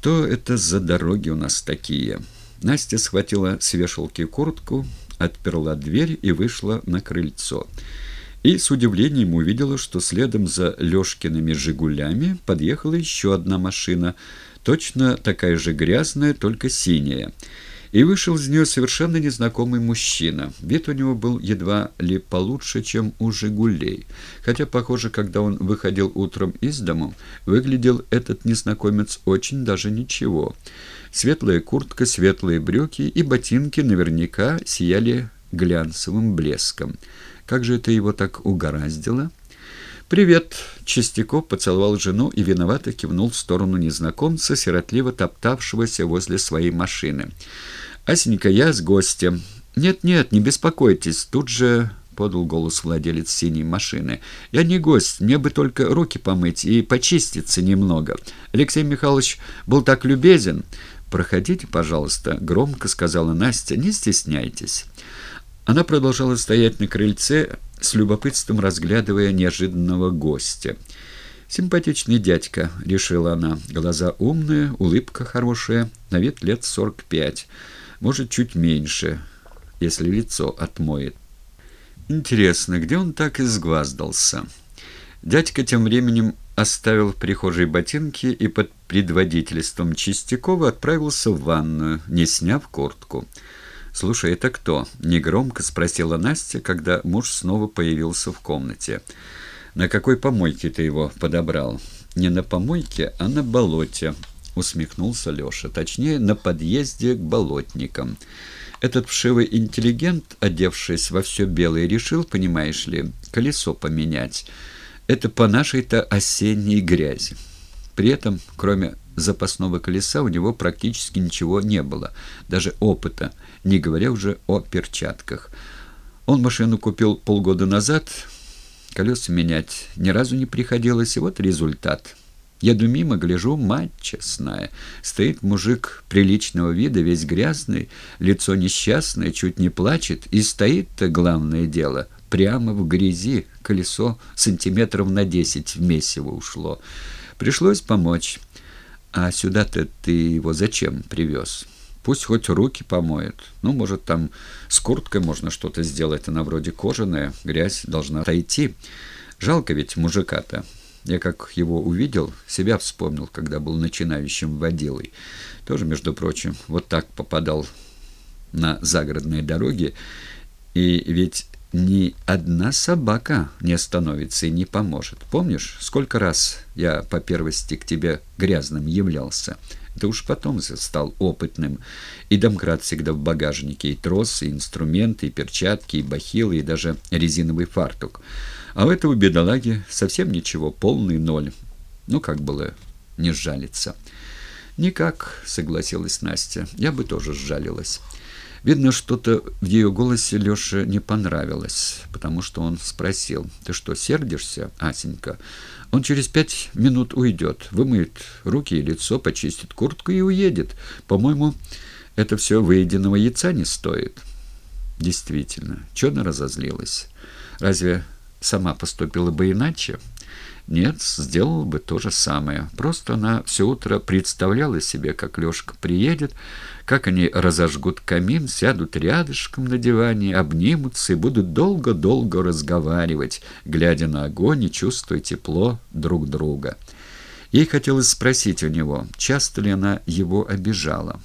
Что это за дороги у нас такие? Настя схватила с вешалки куртку, отперла дверь и вышла на крыльцо. И с удивлением увидела, что следом за Лёшкиными «Жигулями» подъехала еще одна машина, точно такая же грязная, только синяя. И вышел из нее совершенно незнакомый мужчина. Вид у него был едва ли получше, чем у «Жигулей». Хотя, похоже, когда он выходил утром из дому, выглядел этот незнакомец очень даже ничего. Светлая куртка, светлые брюки и ботинки наверняка сияли глянцевым блеском. Как же это его так угораздило? «Привет!» — Чистяков поцеловал жену и виновато кивнул в сторону незнакомца, сиротливо топтавшегося возле своей машины. «Асенька, я с гостем». «Нет-нет, не беспокойтесь, тут же...» — подал голос владелец синей машины. «Я не гость, мне бы только руки помыть и почиститься немного. Алексей Михайлович был так любезен». «Проходите, пожалуйста», — громко сказала Настя, — «не стесняйтесь». Она продолжала стоять на крыльце, с любопытством разглядывая неожиданного гостя. «Симпатичный дядька», — решила она. «Глаза умные, улыбка хорошая, на вид лет сорок пять, может, чуть меньше, если лицо отмоет. Интересно, где он так изгваздался?» Дядька тем временем оставил в прихожей ботинки и под предводительством Чистякова отправился в ванную, не сняв куртку. «Слушай, это кто?» — негромко спросила Настя, когда муж снова появился в комнате. «На какой помойке ты его подобрал?» «Не на помойке, а на болоте», — усмехнулся Леша. «Точнее, на подъезде к болотникам. Этот вшивый интеллигент, одевшись во все белое, решил, понимаешь ли, колесо поменять. Это по нашей-то осенней грязи. При этом, кроме запасного колеса у него практически ничего не было, даже опыта, не говоря уже о перчатках. Он машину купил полгода назад, колеса менять ни разу не приходилось, и вот результат. Еду мимо, гляжу, мать честная. Стоит мужик приличного вида, весь грязный, лицо несчастное, чуть не плачет, и стоит-то главное дело, прямо в грязи, колесо сантиметров на десять в месиво ушло. Пришлось помочь. «А сюда-то ты его зачем привез? Пусть хоть руки помоет. Ну, может, там с курткой можно что-то сделать, она вроде кожаная, грязь должна отойти. Жалко ведь мужика-то». Я как его увидел, себя вспомнил, когда был начинающим водилой. Тоже, между прочим, вот так попадал на загородные дороги. И ведь ни одна собака не остановится и не поможет. Помнишь, сколько раз я по первости к тебе грязным являлся? Это уж потом стал опытным. И домкрат всегда в багажнике, и тросы, и инструменты, и перчатки, и бахилы, и даже резиновый фартук. А у этого бедолаги совсем ничего, полный ноль. Ну, как было не сжалиться? «Никак», — согласилась Настя, — «я бы тоже сжалилась». Видно, что-то в ее голосе Леше не понравилось, потому что он спросил, «Ты что, сердишься, Асенька?» Он через пять минут уйдет, вымоет руки и лицо, почистит куртку и уедет. По-моему, это все выеденного яйца не стоит. Действительно, она разозлилась? Разве сама поступила бы иначе? Нет, сделала бы то же самое. Просто она все утро представляла себе, как Лешка приедет, как они разожгут камин, сядут рядышком на диване, обнимутся и будут долго-долго разговаривать, глядя на огонь и чувствуя тепло друг друга. Ей хотелось спросить у него, часто ли она его обижала.